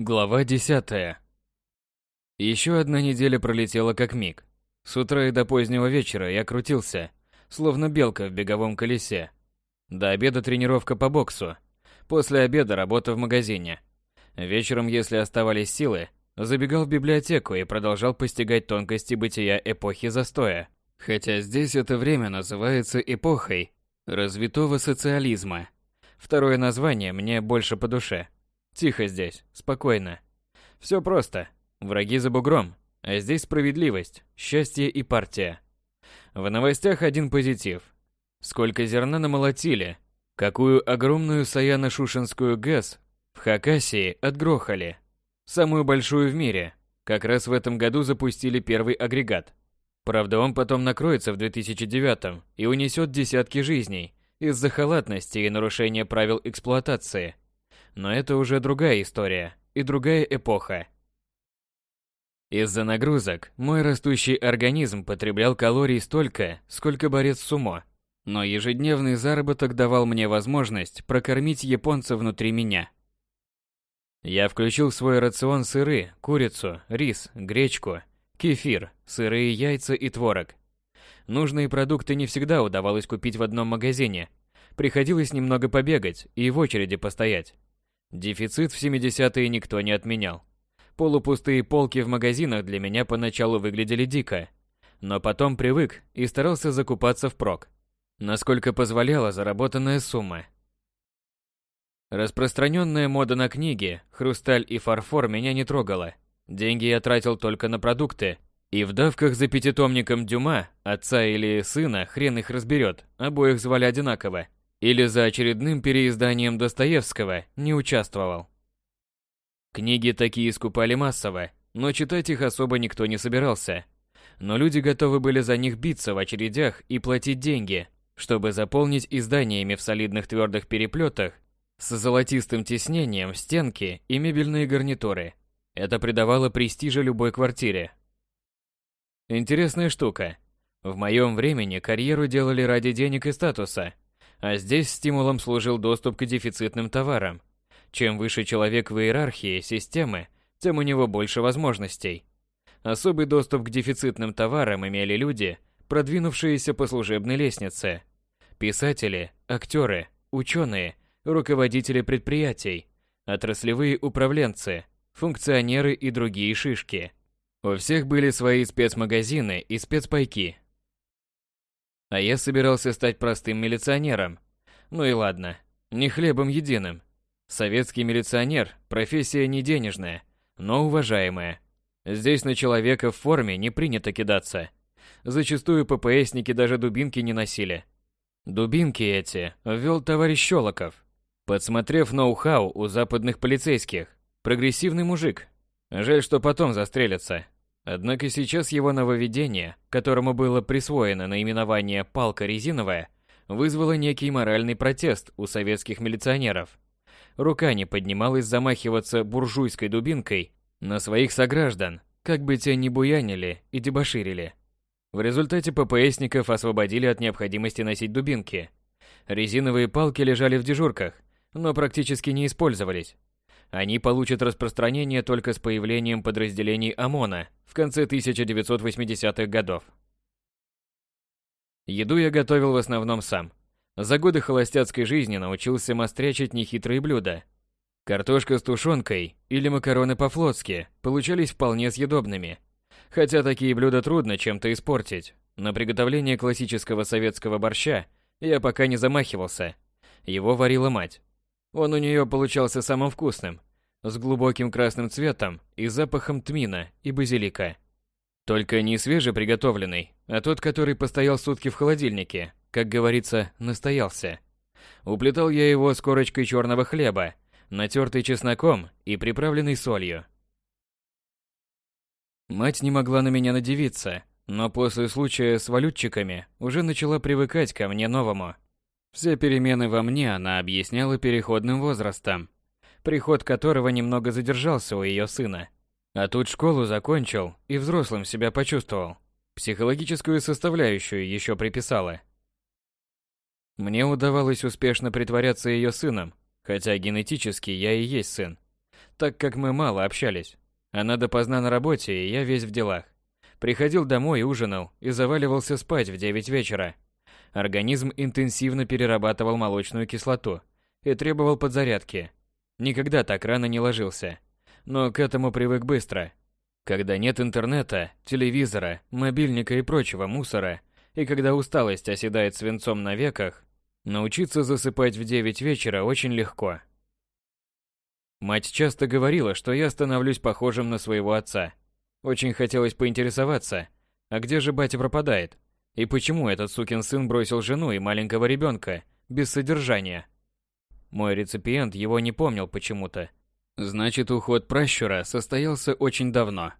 Глава 10. Еще одна неделя пролетела как миг. С утра и до позднего вечера я крутился, словно белка в беговом колесе. До обеда тренировка по боксу. После обеда работа в магазине. Вечером, если оставались силы, забегал в библиотеку и продолжал постигать тонкости бытия эпохи застоя. Хотя здесь это время называется эпохой развитого социализма. Второе название мне больше по душе – Тихо здесь, спокойно. Все просто. Враги за бугром, а здесь справедливость, счастье и партия. В новостях один позитив. Сколько зерна намолотили, какую огромную Саяно-Шушенскую ГЭС в Хакасии отгрохали. Самую большую в мире. Как раз в этом году запустили первый агрегат. Правда, он потом накроется в 2009 и унесет десятки жизней из-за халатности и нарушения правил эксплуатации – но это уже другая история и другая эпоха. Из-за нагрузок мой растущий организм потреблял калорий столько, сколько борец сумо. Но ежедневный заработок давал мне возможность прокормить японца внутри меня. Я включил в свой рацион сыры, курицу, рис, гречку, кефир, сырые яйца и творог. Нужные продукты не всегда удавалось купить в одном магазине. Приходилось немного побегать и в очереди постоять. Дефицит в 70-е никто не отменял. Полупустые полки в магазинах для меня поначалу выглядели дико, но потом привык и старался закупаться впрок, насколько позволяла заработанная сумма. Распространенная мода на книги, хрусталь и фарфор меня не трогала. Деньги я тратил только на продукты, и в давках за пятитомником Дюма, отца или сына, хрен их разберет, обоих звали одинаково или за очередным переизданием Достоевского не участвовал. Книги такие скупали массово, но читать их особо никто не собирался. Но люди готовы были за них биться в очередях и платить деньги, чтобы заполнить изданиями в солидных твердых переплетах с золотистым тиснением стенки и мебельные гарнитуры. Это придавало престижа любой квартире. Интересная штука. В моем времени карьеру делали ради денег и статуса – а здесь стимулом служил доступ к дефицитным товарам. Чем выше человек в иерархии системы, тем у него больше возможностей. Особый доступ к дефицитным товарам имели люди, продвинувшиеся по служебной лестнице. Писатели, актеры, ученые, руководители предприятий, отраслевые управленцы, функционеры и другие шишки. У всех были свои спецмагазины и спецпайки, а я собирался стать простым милиционером. Ну и ладно, не хлебом единым. Советский милиционер – профессия не денежная, но уважаемая. Здесь на человека в форме не принято кидаться. Зачастую ППСники даже дубинки не носили. Дубинки эти ввел товарищ Щелоков, подсмотрев ноу-хау у западных полицейских. Прогрессивный мужик. Жаль, что потом застрелится. Однако сейчас его нововведение, которому было присвоено наименование «палка резиновая», вызвало некий моральный протест у советских милиционеров. Рука не поднималась замахиваться буржуйской дубинкой на своих сограждан, как бы те ни буянили и дебоширили. В результате ППСников освободили от необходимости носить дубинки. Резиновые палки лежали в дежурках, но практически не использовались. Они получат распространение только с появлением подразделений ОМОНа в конце 1980-х годов. Еду я готовил в основном сам. За годы холостяцкой жизни научился мастрячить нехитрые блюда. Картошка с тушенкой или макароны по-флотски получались вполне съедобными. Хотя такие блюда трудно чем-то испортить. На приготовление классического советского борща я пока не замахивался. Его варила мать. Он у нее получался самым вкусным, с глубоким красным цветом и запахом тмина и базилика. Только не свежеприготовленный, а тот, который постоял сутки в холодильнике, как говорится, настоялся. Уплетал я его с корочкой черного хлеба, натертый чесноком и приправленный солью. Мать не могла на меня надевиться, но после случая с валютчиками уже начала привыкать ко мне новому. Все перемены во мне она объясняла переходным возрастом, приход которого немного задержался у ее сына. А тут школу закончил и взрослым себя почувствовал. Психологическую составляющую еще приписала. Мне удавалось успешно притворяться ее сыном, хотя генетически я и есть сын. так как мы мало общались. Она допоздна на работе, и я весь в делах. Приходил домой, ужинал и заваливался спать в 9 вечера. Организм интенсивно перерабатывал молочную кислоту и требовал подзарядки. Никогда так рано не ложился. Но к этому привык быстро. Когда нет интернета, телевизора, мобильника и прочего мусора, и когда усталость оседает свинцом на веках, научиться засыпать в 9 вечера очень легко. Мать часто говорила, что я становлюсь похожим на своего отца. Очень хотелось поинтересоваться, а где же батя пропадает? И почему этот сукин сын бросил жену и маленького ребенка без содержания? Мой реципиент его не помнил почему-то. Значит, уход пращура состоялся очень давно.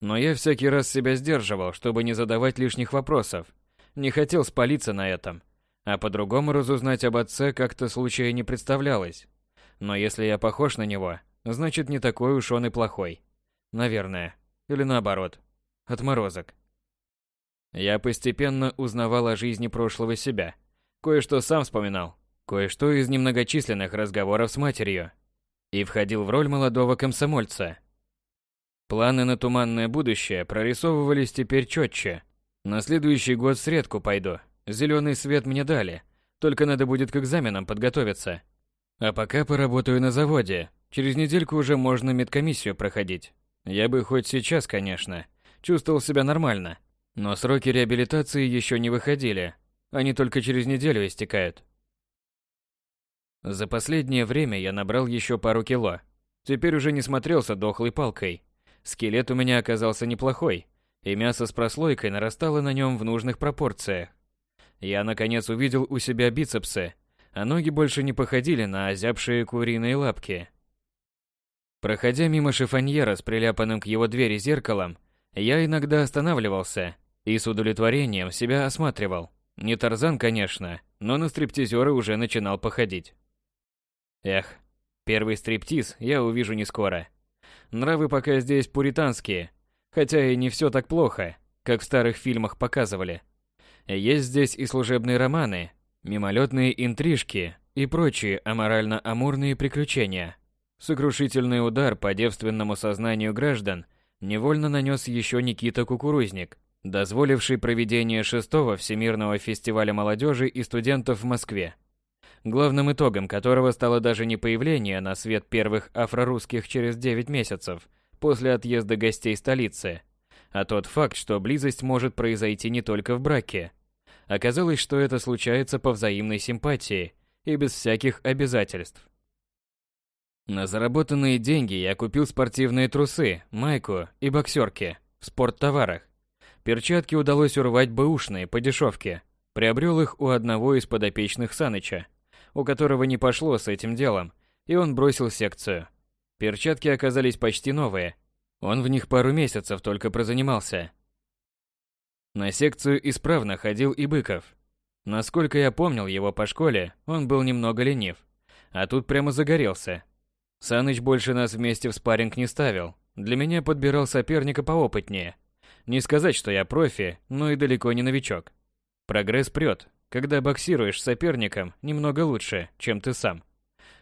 Но я всякий раз себя сдерживал, чтобы не задавать лишних вопросов. Не хотел спалиться на этом. А по-другому разузнать об отце как-то случая не представлялось. Но если я похож на него, значит не такой уж он и плохой. Наверное. Или наоборот. Отморозок. Я постепенно узнавал о жизни прошлого себя. Кое-что сам вспоминал. Кое-что из немногочисленных разговоров с матерью. И входил в роль молодого комсомольца. Планы на туманное будущее прорисовывались теперь четче. На следующий год в средку пойду. Зеленый свет мне дали. Только надо будет к экзаменам подготовиться. А пока поработаю на заводе. Через недельку уже можно медкомиссию проходить. Я бы хоть сейчас, конечно, чувствовал себя нормально. Но сроки реабилитации еще не выходили. Они только через неделю истекают. За последнее время я набрал еще пару кило. Теперь уже не смотрелся дохлой палкой. Скелет у меня оказался неплохой, и мясо с прослойкой нарастало на нем в нужных пропорциях. Я наконец увидел у себя бицепсы, а ноги больше не походили на озябшие куриные лапки. Проходя мимо шифоньера с приляпанным к его двери зеркалом, я иногда останавливался и с удовлетворением себя осматривал. Не Тарзан, конечно, но на стриптизера уже начинал походить. Эх, первый стриптиз я увижу не скоро. Нравы пока здесь пуританские, хотя и не все так плохо, как в старых фильмах показывали. Есть здесь и служебные романы, мимолетные интрижки и прочие аморально-амурные приключения. Сокрушительный удар по девственному сознанию граждан невольно нанес еще Никита Кукурузник, дозволивший проведение шестого Всемирного фестиваля молодежи и студентов в Москве, главным итогом которого стало даже не появление на свет первых афрорусских через 9 месяцев после отъезда гостей столицы, а тот факт, что близость может произойти не только в браке, Оказалось, что это случается по взаимной симпатии и без всяких обязательств. На заработанные деньги я купил спортивные трусы, майку и боксерки в спорттоварах. Перчатки удалось урвать бэушные по дешевке. Приобрел их у одного из подопечных Саныча, у которого не пошло с этим делом, и он бросил секцию. Перчатки оказались почти новые. Он в них пару месяцев только прозанимался. На секцию исправно ходил и Быков. Насколько я помнил его по школе, он был немного ленив. А тут прямо загорелся. Саныч больше нас вместе в спарринг не ставил. Для меня подбирал соперника поопытнее. Не сказать, что я профи, но и далеко не новичок. Прогресс прет, когда боксируешь с соперником немного лучше, чем ты сам.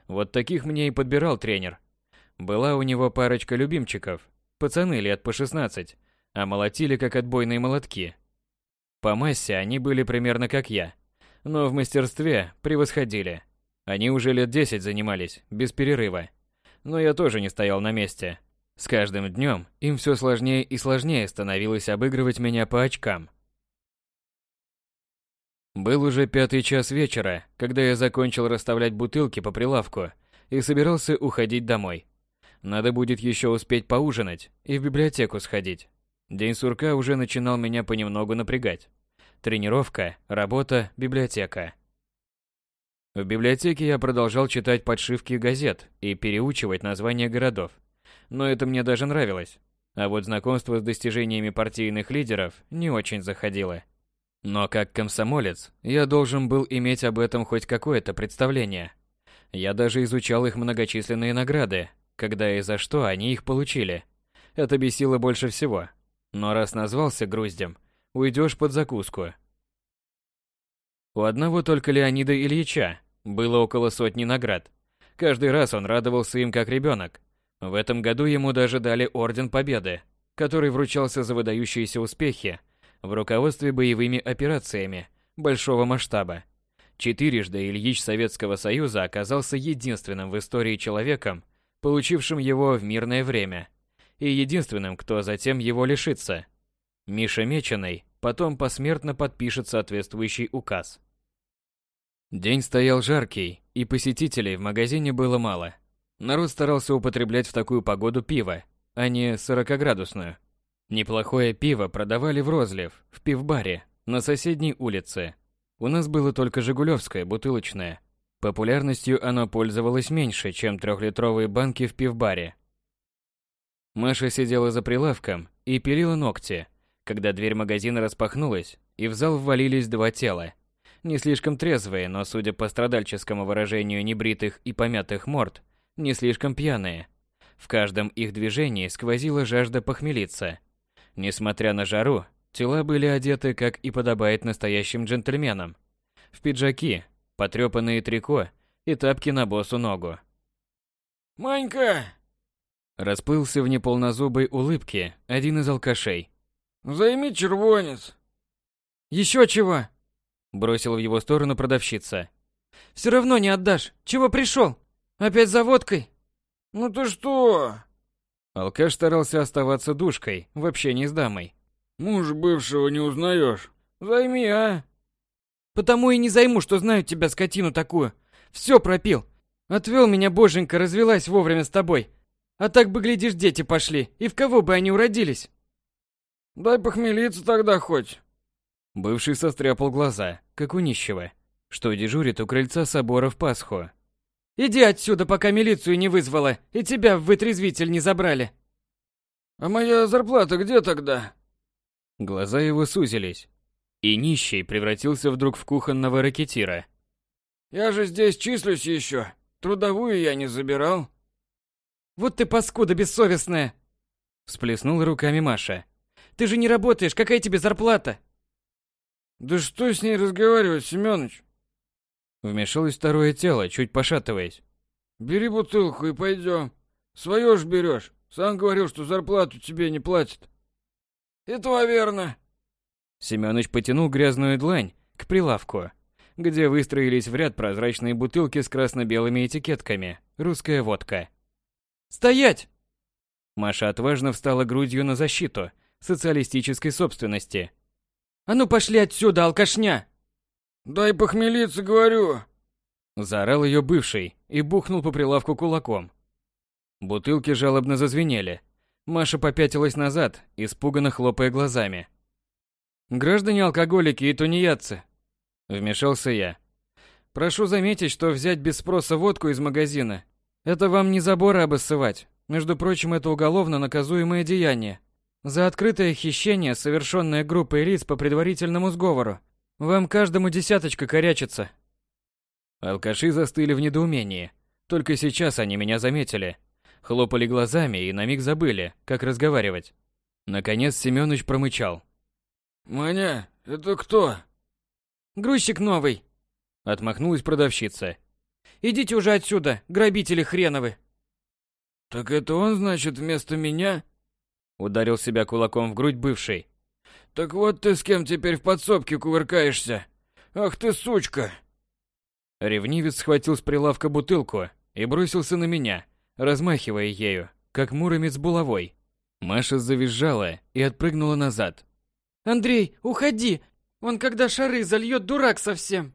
Вот таких мне и подбирал тренер. Была у него парочка любимчиков. Пацаны лет по 16, а молотили как отбойные молотки. По массе они были примерно как я, но в мастерстве превосходили. Они уже лет 10 занимались, без перерыва. Но я тоже не стоял на месте. С каждым днем им все сложнее и сложнее становилось обыгрывать меня по очкам. Был уже пятый час вечера, когда я закончил расставлять бутылки по прилавку и собирался уходить домой. Надо будет еще успеть поужинать и в библиотеку сходить. День сурка уже начинал меня понемногу напрягать. Тренировка, работа, библиотека. В библиотеке я продолжал читать подшивки газет и переучивать названия городов. Но это мне даже нравилось. А вот знакомство с достижениями партийных лидеров не очень заходило. Но как комсомолец, я должен был иметь об этом хоть какое-то представление. Я даже изучал их многочисленные награды, когда и за что они их получили. Это бесило больше всего. Но раз назвался груздем, уйдешь под закуску. У одного только Леонида Ильича было около сотни наград. Каждый раз он радовался им как ребенок. В этом году ему даже дали Орден Победы, который вручался за выдающиеся успехи в руководстве боевыми операциями большого масштаба. Четырежды Ильич Советского Союза оказался единственным в истории человеком, получившим его в мирное время, и единственным, кто затем его лишится. Миша Меченый потом посмертно подпишет соответствующий указ. День стоял жаркий, и посетителей в магазине было мало. Народ старался употреблять в такую погоду пиво, а не 40-градусную. Неплохое пиво продавали в розлив, в пивбаре, на соседней улице. У нас было только «Жигулевское» бутылочное. Популярностью оно пользовалось меньше, чем трехлитровые банки в пивбаре. Маша сидела за прилавком и пилила ногти, когда дверь магазина распахнулась, и в зал ввалились два тела. Не слишком трезвые, но, судя по страдальческому выражению небритых и помятых морд, не слишком пьяные. В каждом их движении сквозила жажда похмелиться. Несмотря на жару, тела были одеты, как и подобает настоящим джентльменам. В пиджаки, потрепанные трико и тапки на босу ногу. «Манька!» Расплылся в неполнозубой улыбке один из алкашей. Займи червонец. Еще чего? Бросил в его сторону продавщица. Все равно не отдашь. Чего пришел? Опять за водкой? Ну ты что? Алкаш старался оставаться душкой в общении с дамой. Муж бывшего не узнаешь. Займи, а? Потому и не займу, что знаю тебя, скотину такую. Все пропил. Отвел меня, боженька, развелась вовремя с тобой. А так бы, глядишь, дети пошли. И в кого бы они уродились? Дай похмелиться тогда хоть. Бывший состряпал глаза, как у нищего, что дежурит у крыльца собора в Пасху. Иди отсюда, пока милицию не вызвала, и тебя в вытрезвитель не забрали. А моя зарплата где тогда? Глаза его сузились, и нищий превратился вдруг в кухонного ракетира. Я же здесь числюсь еще. Трудовую я не забирал. Вот ты паскуда бессовестная! Всплеснула руками Маша. Ты же не работаешь, какая тебе зарплата? Да что с ней разговаривать, Семёныч? Вмешалось второе тело, чуть пошатываясь. Бери бутылку и пойдем. Своё ж берешь. Сам говорил, что зарплату тебе не платят. Это верно. Семёныч потянул грязную длань к прилавку, где выстроились в ряд прозрачные бутылки с красно-белыми этикетками. Русская водка. «Стоять!» Маша отважно встала грудью на защиту социалистической собственности. «А ну пошли отсюда, алкашня!» «Дай похмелиться, говорю!» Заорал ее бывший и бухнул по прилавку кулаком. Бутылки жалобно зазвенели. Маша попятилась назад, испуганно хлопая глазами. «Граждане алкоголики и тунеядцы!» Вмешался я. «Прошу заметить, что взять без спроса водку из магазина – это вам не заборы обоссывать. Между прочим, это уголовно наказуемое деяние. За открытое хищение, совершенное группой лиц по предварительному сговору. Вам каждому десяточка корячится. Алкаши застыли в недоумении. Только сейчас они меня заметили. Хлопали глазами и на миг забыли, как разговаривать. Наконец Семёныч промычал. «Маня, это кто?» «Грузчик новый», — отмахнулась продавщица. «Идите уже отсюда, грабители хреновы!» «Так это он, значит, вместо меня?» Ударил себя кулаком в грудь бывший. «Так вот ты с кем теперь в подсобке кувыркаешься? Ах ты сучка!» Ревнивец схватил с прилавка бутылку и бросился на меня, размахивая ею, как муромец булавой. Маша завизжала и отпрыгнула назад. «Андрей, уходи! Он когда шары зальет, дурак совсем!»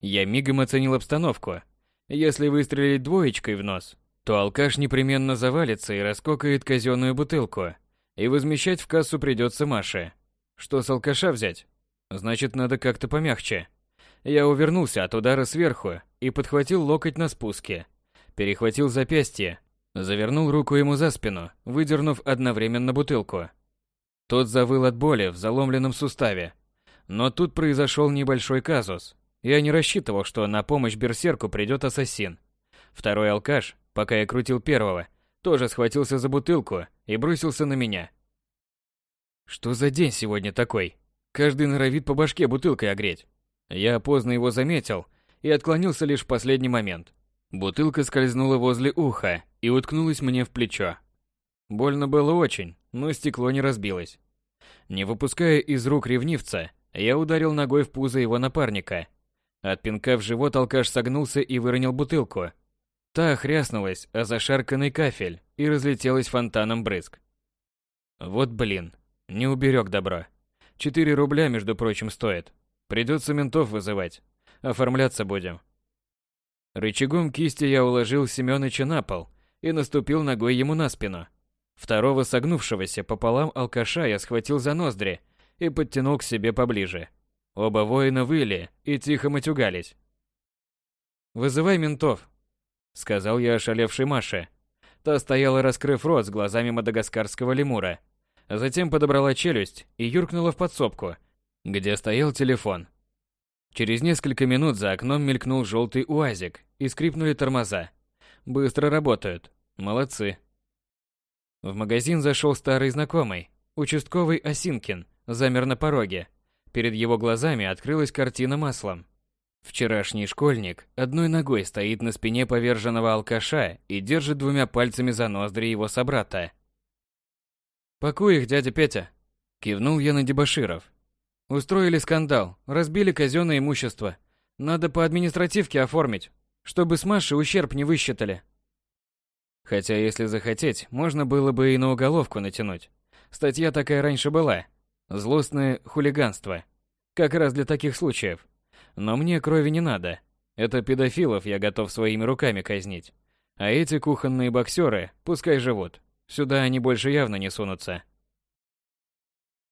Я мигом оценил обстановку. Если выстрелить двоечкой в нос, то алкаш непременно завалится и раскокает казенную бутылку. И возмещать в кассу придется Маше. Что с алкаша взять? Значит, надо как-то помягче. Я увернулся от удара сверху и подхватил локоть на спуске. Перехватил запястье, завернул руку ему за спину, выдернув одновременно бутылку. Тот завыл от боли в заломленном суставе. Но тут произошел небольшой казус. Я не рассчитывал, что на помощь берсерку придет ассасин. Второй алкаш, пока я крутил первого, тоже схватился за бутылку и бросился на меня. Что за день сегодня такой? Каждый норовит по башке бутылкой огреть. Я поздно его заметил и отклонился лишь в последний момент. Бутылка скользнула возле уха и уткнулась мне в плечо. Больно было очень, но стекло не разбилось. Не выпуская из рук ревнивца, я ударил ногой в пузо его напарника. От пинка в живот алкаш согнулся и выронил бутылку. Та хряснулась о зашарканный кафель и разлетелась фонтаном брызг. Вот блин, не уберег добро. Четыре рубля, между прочим, стоит. Придется ментов вызывать. Оформляться будем. Рычагом кисти я уложил Семёныча на пол и наступил ногой ему на спину. Второго согнувшегося пополам алкаша я схватил за ноздри и подтянул к себе поближе. Оба воина выли и тихо матюгались. «Вызывай ментов», — сказал я ошалевшей Маше. Та стояла, раскрыв рот с глазами мадагаскарского лемура. Затем подобрала челюсть и юркнула в подсобку, где стоял телефон. Через несколько минут за окном мелькнул желтый уазик и скрипнули тормоза. Быстро работают. Молодцы. В магазин зашел старый знакомый, участковый Осинкин, замер на пороге. Перед его глазами открылась картина маслом. Вчерашний школьник одной ногой стоит на спине поверженного алкаша и держит двумя пальцами за ноздри его собрата. «Пакуй их, дядя Петя!» Кивнул я на дебоширов. Устроили скандал, разбили казенное имущество. Надо по административке оформить, чтобы с Машей ущерб не высчитали. Хотя, если захотеть, можно было бы и на уголовку натянуть. Статья такая раньше была. Злостное хулиганство. Как раз для таких случаев. Но мне крови не надо. Это педофилов я готов своими руками казнить. А эти кухонные боксеры пускай живут. Сюда они больше явно не сунутся.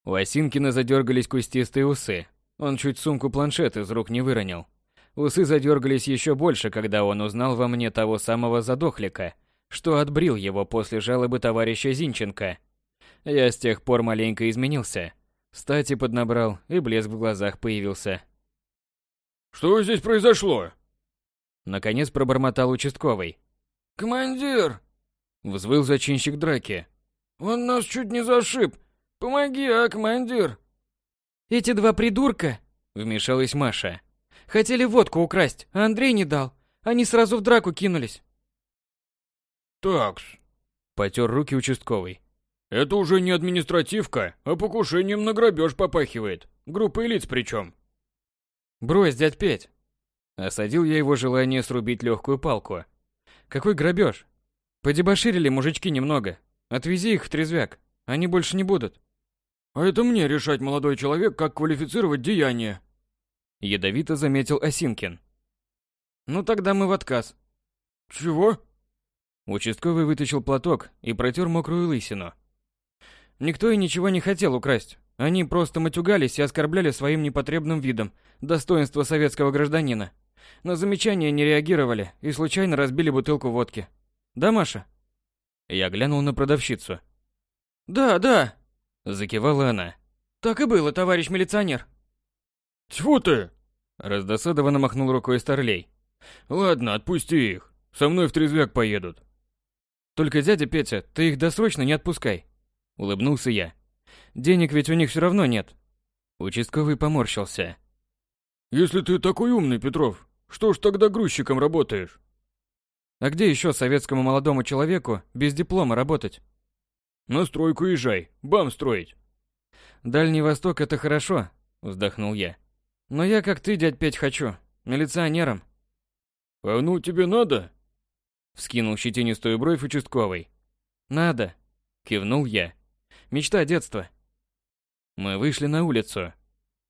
У Осинкина задергались кустистые усы. Он чуть сумку-планшет из рук не выронил. Усы задергались еще больше, когда он узнал во мне того самого задохлика, что отбрил его после жалобы товарища Зинченко. Я с тех пор маленько изменился. Стати поднабрал, и блеск в глазах появился. «Что здесь произошло?» Наконец пробормотал участковый. «Командир!» Взвыл зачинщик драки. «Он нас чуть не зашиб! Помоги, а, командир!» «Эти два придурка!» Вмешалась Маша. «Хотели водку украсть, а Андрей не дал. Они сразу в драку кинулись». «Такс», — потер руки участковый. «Это уже не административка, а покушением на грабеж попахивает. Группой лиц причем». «Брось, дядь Петь!» Осадил я его желание срубить легкую палку. «Какой грабеж? Подебоширили мужички немного. Отвези их в трезвяк. Они больше не будут». «А это мне решать, молодой человек, как квалифицировать деяние». Ядовито заметил Осинкин. «Ну тогда мы в отказ». «Чего?» Участковый вытащил платок и протер мокрую лысину. Никто и ничего не хотел украсть. Они просто матюгались и оскорбляли своим непотребным видом достоинство советского гражданина. На замечания не реагировали и случайно разбили бутылку водки. Да, Маша? Я глянул на продавщицу. Да, да, закивала она. Так и было, товарищ милиционер. Тьфу ты! Раздосадованно махнул рукой Старлей. Ладно, отпусти их. Со мной в трезвяк поедут. Только, дядя Петя, ты их досрочно не отпускай. Улыбнулся я. Денег ведь у них все равно нет. Участковый поморщился. Если ты такой умный, Петров, что ж тогда грузчиком работаешь? А где еще советскому молодому человеку без диплома работать? На стройку езжай, бам строить. Дальний Восток это хорошо, вздохнул я. Но я как ты, дядь Петь, хочу. Милиционером. А ну тебе надо? Вскинул щетинистую бровь участковый. «Надо», — кивнул я. «Мечта детства». Мы вышли на улицу.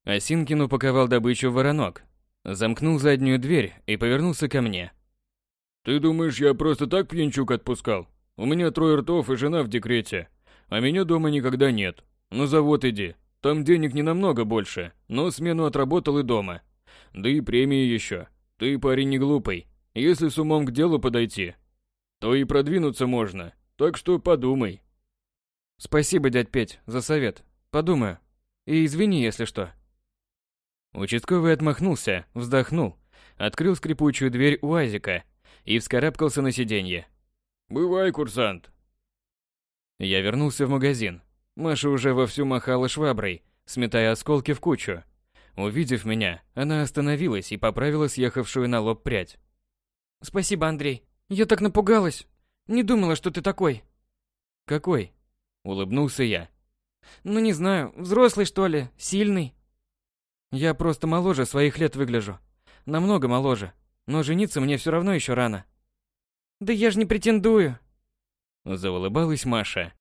Осинкин упаковал добычу в воронок, замкнул заднюю дверь и повернулся ко мне. «Ты думаешь, я просто так пьянчук отпускал? У меня трое ртов и жена в декрете, а меня дома никогда нет. На завод иди, там денег не намного больше, но смену отработал и дома. Да и премии еще. Ты парень не глупый. Если с умом к делу подойти, то и продвинуться можно. Так что подумай. Спасибо, дядь Петь, за совет. Подумаю. И извини, если что. Участковый отмахнулся, вздохнул, открыл скрипучую дверь УАЗика и вскарабкался на сиденье. «Бывай, курсант!» Я вернулся в магазин. Маша уже вовсю махала шваброй, сметая осколки в кучу. Увидев меня, она остановилась и поправила съехавшую на лоб прядь. Спасибо, Андрей. Я так напугалась. Не думала, что ты такой. Какой? Улыбнулся я. Ну не знаю, взрослый что ли, сильный. Я просто моложе своих лет выгляжу. Намного моложе. Но жениться мне все равно еще рано. Да я же не претендую. Заулыбалась Маша.